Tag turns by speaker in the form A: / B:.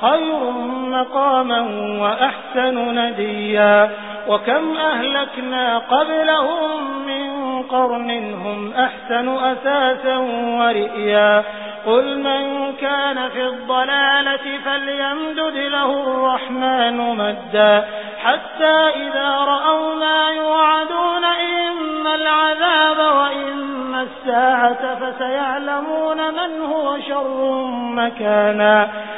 A: خير مقاما وأحسن نديا. وكم أهلكنا قبلهم من قرن هم أحسن أساسا ورئيا. قل من كان في الضلالة فليمدد له الرحمن مدا. حتى إذا رأوا ما يوعدون إما العذاب وإما الساعة فسيعلمون من هو شر مكانا.